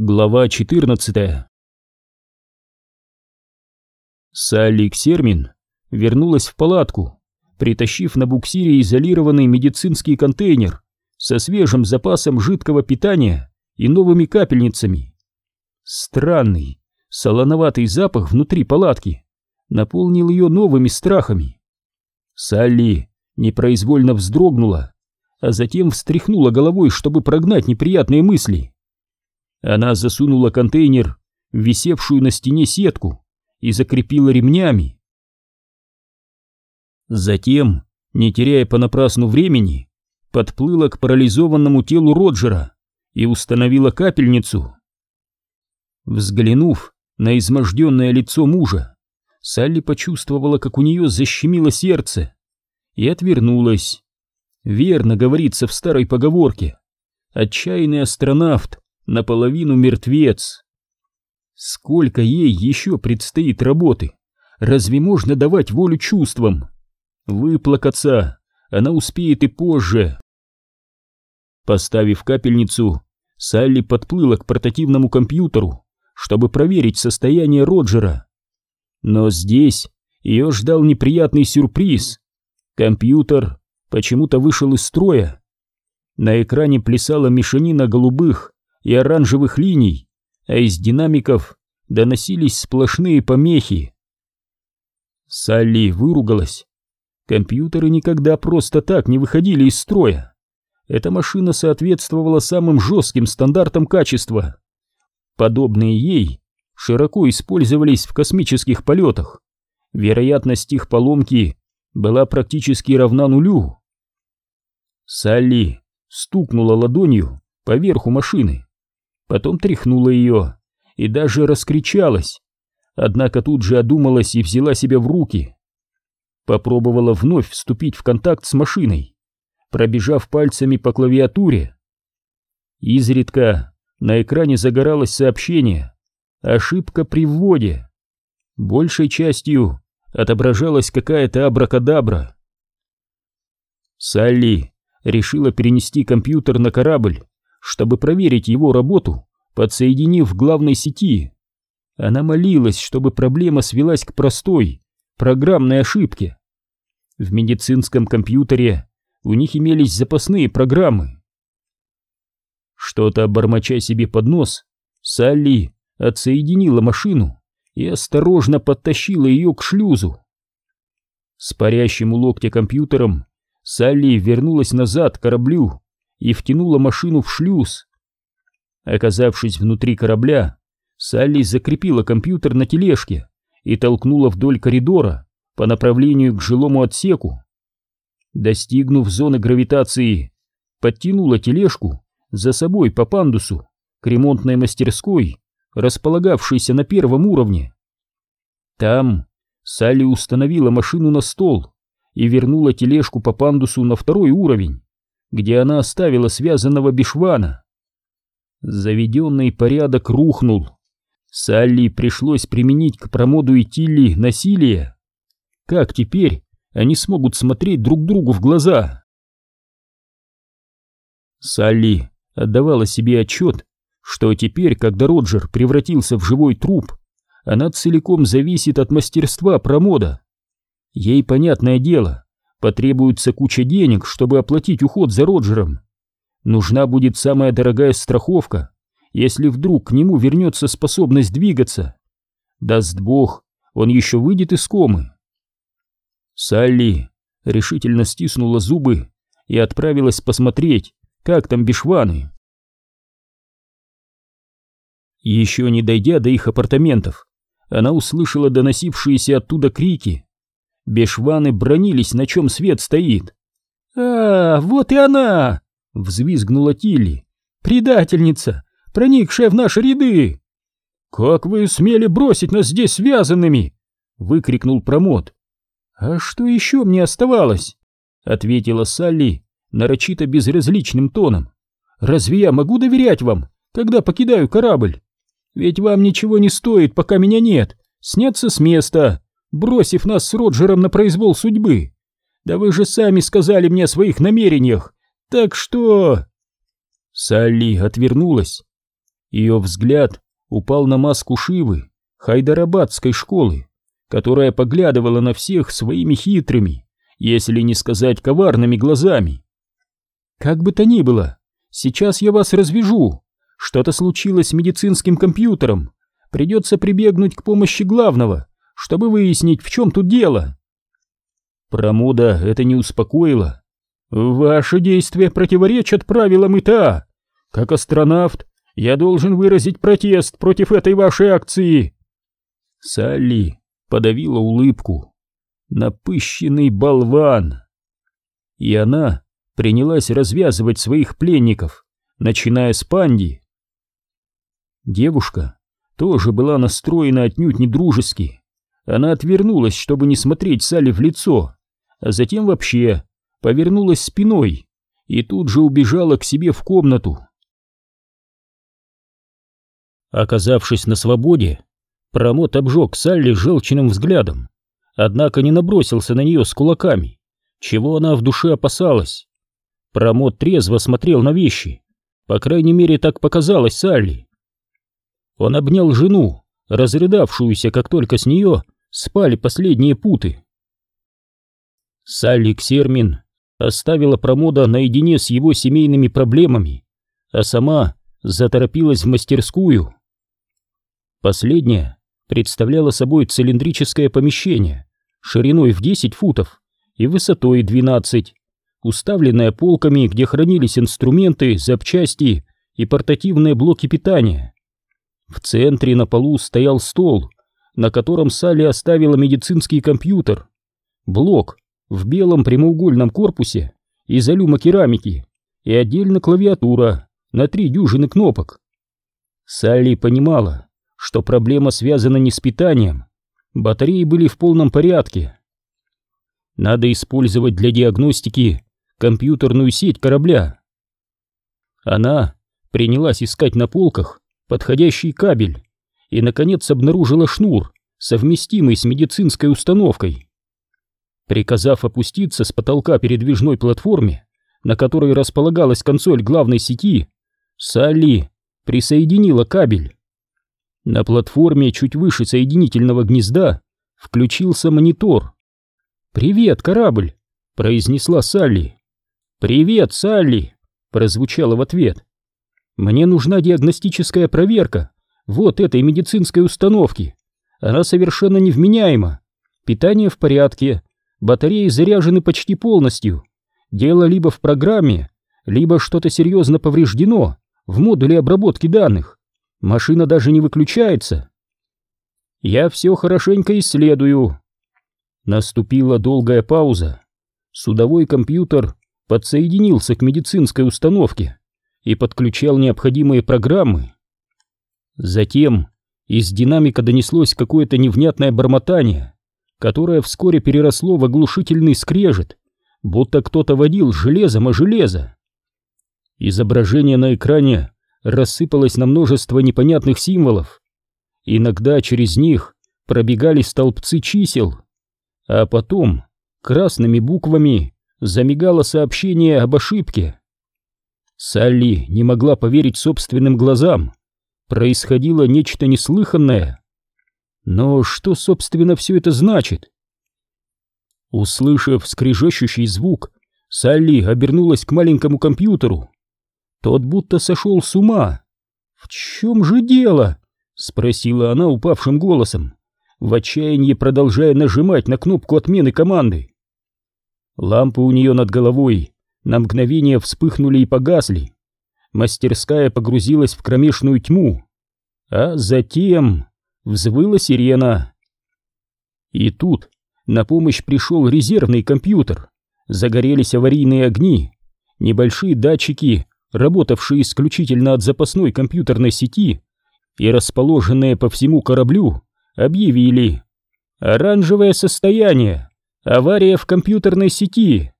Глава 14 Салли Ксермин вернулась в палатку, притащив на буксире изолированный медицинский контейнер со свежим запасом жидкого питания и новыми капельницами. Странный, солоноватый запах внутри палатки наполнил ее новыми страхами. Салли непроизвольно вздрогнула, а затем встряхнула головой, чтобы прогнать неприятные мысли. Она засунула контейнер в висевшую на стене сетку и закрепила ремнями. Затем, не теряя понапрасну времени, подплыла к парализованному телу Роджера и установила капельницу. Взглянув на изможденное лицо мужа, Салли почувствовала, как у нее защемило сердце, и отвернулась. Верно говорится в старой поговорке. Отчаянный астронавт наполовину мертвец. Сколько ей еще предстоит работы? Разве можно давать волю чувствам? Выплакаться она успеет и позже. Поставив капельницу, Салли подплыла к портативному компьютеру, чтобы проверить состояние Роджера. Но здесь ее ждал неприятный сюрприз. Компьютер почему-то вышел из строя. На экране плясала мешанина голубых и оранжевых линий, а из динамиков доносились сплошные помехи. Салли выругалась. Компьютеры никогда просто так не выходили из строя. Эта машина соответствовала самым жестким стандартам качества. Подобные ей широко использовались в космических полетах. Вероятность их поломки была практически равна нулю. Салли стукнула ладонью по верху машины потом тряхнула ее и даже раскричалась, однако тут же одумалась и взяла себя в руки. Попробовала вновь вступить в контакт с машиной, пробежав пальцами по клавиатуре. Изредка на экране загоралось сообщение «Ошибка при вводе». Большей частью отображалась какая-то абракадабра. Салли решила перенести компьютер на корабль чтобы проверить его работу, подсоединив к главной сети. Она молилась, чтобы проблема свелась к простой, программной ошибке. В медицинском компьютере у них имелись запасные программы. Что-то бормоча себе под нос, Салли отсоединила машину и осторожно подтащила ее к шлюзу. С парящим у локтя компьютером Салли вернулась назад к кораблю и втянула машину в шлюз. Оказавшись внутри корабля, Салли закрепила компьютер на тележке и толкнула вдоль коридора по направлению к жилому отсеку. Достигнув зоны гравитации, подтянула тележку за собой по пандусу к ремонтной мастерской, располагавшейся на первом уровне. Там Салли установила машину на стол и вернула тележку по пандусу на второй уровень где она оставила связанного Бишвана. Заведенный порядок рухнул. Салли пришлось применить к промоду и Тилли насилие. Как теперь они смогут смотреть друг другу в глаза? Салли отдавала себе отчет, что теперь, когда Роджер превратился в живой труп, она целиком зависит от мастерства промода. Ей, понятное дело, Потребуется куча денег, чтобы оплатить уход за Роджером. Нужна будет самая дорогая страховка, если вдруг к нему вернется способность двигаться. Даст бог, он еще выйдет из комы. Салли решительно стиснула зубы и отправилась посмотреть, как там бешваны. Еще не дойдя до их апартаментов, она услышала доносившиеся оттуда крики. Бешваны бронились, на чем свет стоит. «А, вот и она!» — взвизгнула Тилли. «Предательница, проникшая в наши ряды!» «Как вы смели бросить нас здесь связанными?» — выкрикнул Промот. «А что еще мне оставалось?» — ответила Салли нарочито безразличным тоном. «Разве я могу доверять вам, когда покидаю корабль? Ведь вам ничего не стоит, пока меня нет, сняться с места, бросив нас с Роджером на произвол судьбы. Да вы же сами сказали мне о своих намерениях, так что...» Салли отвернулась. Ее взгляд упал на маску Шивы, хайдарабадской школы, которая поглядывала на всех своими хитрыми, если не сказать коварными глазами. «Как бы то ни было, сейчас я вас развяжу. Что-то случилось с медицинским компьютером. Придется прибегнуть к помощи главного, чтобы выяснить, в чем тут дело». Промода это не успокоило. «Ваши действия противоречат правилам ИТА. Как астронавт, я должен выразить протест против этой вашей акции». Салли подавила улыбку. Напыщенный болван. И она принялась развязывать своих пленников, начиная с Панди. Девушка тоже была настроена отнюдь не дружески. Она отвернулась, чтобы не смотреть Салли в лицо, а затем вообще повернулась спиной и тут же убежала к себе в комнату. Оказавшись на свободе, Промот обжег Салли желчным взглядом, однако не набросился на нее с кулаками, чего она в душе опасалась. Промот трезво смотрел на вещи, по крайней мере так показалось Салли. Он обнял жену, разрыдавшуюся, как только с нее спали последние путы. Салли Ксермин оставила Промода наедине с его семейными проблемами, а сама заторопилась в мастерскую. Последняя представляла собой цилиндрическое помещение шириной в 10 футов и высотой 12, уставленное полками, где хранились инструменты, запчасти и портативные блоки питания. В центре на полу стоял стол, на котором Салли оставила медицинский компьютер, блок в белом прямоугольном корпусе из алюмокерамики и отдельно клавиатура на три дюжины кнопок. Салли понимала, что проблема связана не с питанием, батареи были в полном порядке. Надо использовать для диагностики компьютерную сеть корабля. Она принялась искать на полках подходящий кабель и, наконец, обнаружила шнур, совместимый с медицинской установкой. Приказав опуститься с потолка передвижной платформе, на которой располагалась консоль главной сети, Салли присоединила кабель. На платформе чуть выше соединительного гнезда включился монитор. «Привет, корабль!» — произнесла Салли. «Привет, Салли!» — прозвучало в ответ. «Мне нужна диагностическая проверка вот этой медицинской установки. Она совершенно невменяема. Питание в порядке, Батареи заряжены почти полностью. Дело либо в программе, либо что-то серьезно повреждено в модуле обработки данных. Машина даже не выключается. Я все хорошенько исследую. Наступила долгая пауза. Судовой компьютер подсоединился к медицинской установке и подключал необходимые программы. Затем из динамика донеслось какое-то невнятное бормотание которое вскоре переросло в оглушительный скрежет, будто кто-то водил железом о железо. Изображение на экране рассыпалось на множество непонятных символов. Иногда через них пробегали столбцы чисел, а потом красными буквами замигало сообщение об ошибке. Салли не могла поверить собственным глазам. Происходило нечто неслыханное. Но что, собственно, все это значит? Услышав скрежещущий звук, Салли обернулась к маленькому компьютеру. Тот будто сошел с ума. «В чем же дело?» — спросила она упавшим голосом, в отчаянии продолжая нажимать на кнопку отмены команды. Лампы у нее над головой на мгновение вспыхнули и погасли. Мастерская погрузилась в кромешную тьму. А затем взвыла сирена. И тут на помощь пришел резервный компьютер. Загорелись аварийные огни, небольшие датчики, работавшие исключительно от запасной компьютерной сети и расположенные по всему кораблю, объявили «Оранжевое состояние! Авария в компьютерной сети!»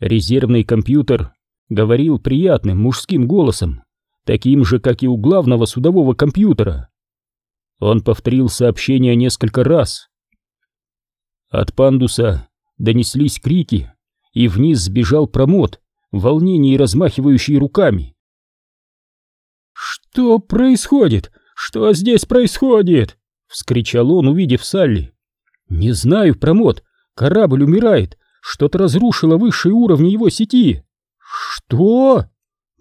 Резервный компьютер говорил приятным мужским голосом, таким же, как и у главного судового компьютера. Он повторил сообщение несколько раз. От пандуса донеслись крики, и вниз сбежал промот, в волнении размахивающий руками. «Что происходит? Что здесь происходит?» — вскричал он, увидев Салли. «Не знаю, промот. Корабль умирает. Что-то разрушило высшие уровни его сети». «Что?»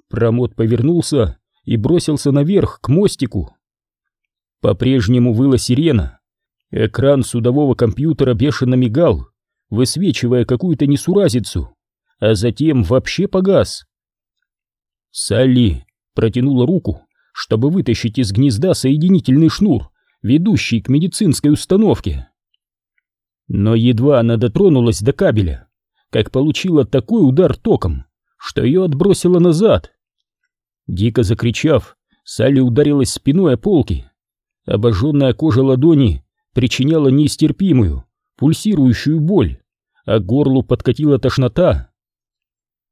Промот повернулся и бросился наверх, к мостику. По-прежнему выла сирена. Экран судового компьютера бешено мигал, высвечивая какую-то несуразицу, а затем вообще погас. Салли протянула руку, чтобы вытащить из гнезда соединительный шнур, ведущий к медицинской установке. Но едва она дотронулась до кабеля, как получила такой удар током, что ее отбросило назад. Дико закричав, Салли ударилась спиной о полки. Обожженная кожа ладони причиняла нестерпимую, пульсирующую боль, а горлу подкатила тошнота.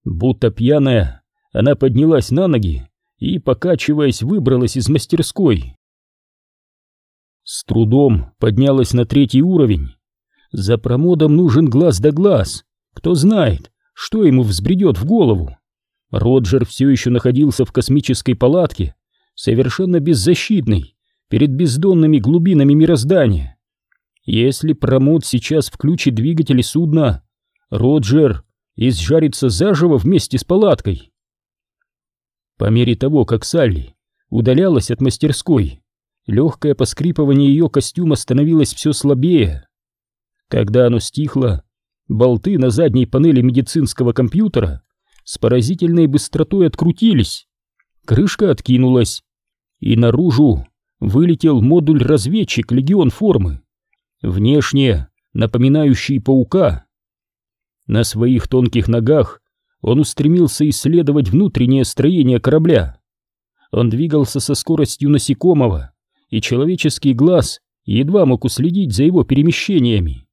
Будто пьяная, она поднялась на ноги и, покачиваясь, выбралась из мастерской. С трудом поднялась на третий уровень. За промодом нужен глаз да глаз. Кто знает, что ему взбредет в голову. Роджер все еще находился в космической палатке, совершенно беззащитный, перед бездонными глубинами мироздания. Если промод сейчас включит двигатели судна, Роджер изжарится заживо вместе с палаткой. По мере того, как Салли удалялась от мастерской, легкое поскрипывание ее костюма становилось все слабее. Когда оно стихло, болты на задней панели медицинского компьютера с поразительной быстротой открутились, крышка откинулась, и наружу вылетел модуль-разведчик легион формы, внешне напоминающий паука. На своих тонких ногах он устремился исследовать внутреннее строение корабля. Он двигался со скоростью насекомого, и человеческий глаз едва мог уследить за его перемещениями.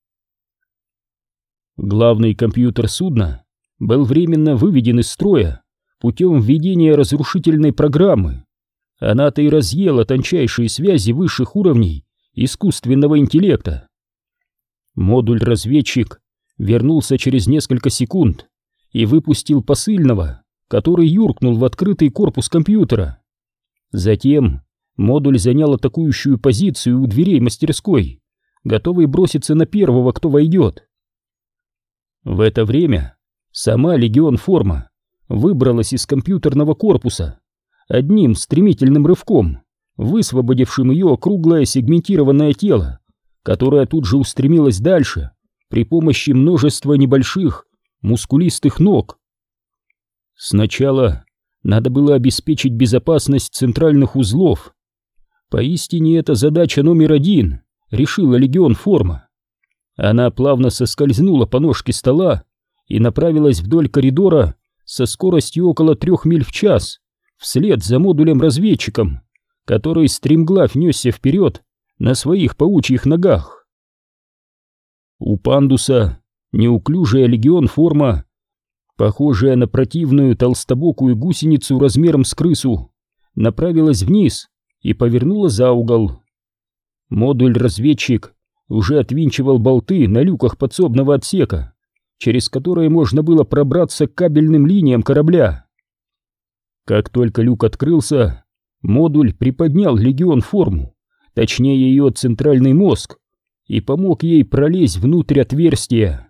Главный компьютер судна был временно выведен из строя путем введения разрушительной программы. Она-то и разъела тончайшие связи высших уровней искусственного интеллекта. Модуль-разведчик вернулся через несколько секунд и выпустил посыльного, который юркнул в открытый корпус компьютера. Затем модуль занял атакующую позицию у дверей мастерской, готовый броситься на первого, кто войдет. В это время сама Легион Форма выбралась из компьютерного корпуса одним стремительным рывком, высвободившим ее круглое сегментированное тело, которое тут же устремилось дальше при помощи множества небольших мускулистых ног. Сначала надо было обеспечить безопасность центральных узлов. Поистине это задача номер один, решила Легион Форма. Она плавно соскользнула по ножке стола и направилась вдоль коридора со скоростью около трех миль в час, вслед за модулем-разведчиком, который стремглав несся вперед на своих паучьих ногах. У пандуса неуклюжая легион форма, похожая на противную толстобокую гусеницу размером с крысу, направилась вниз и повернула за угол. Модуль-разведчик уже отвинчивал болты на люках подсобного отсека, через которые можно было пробраться к кабельным линиям корабля. Как только люк открылся, модуль приподнял легион форму, точнее ее центральный мозг, и помог ей пролезть внутрь отверстия.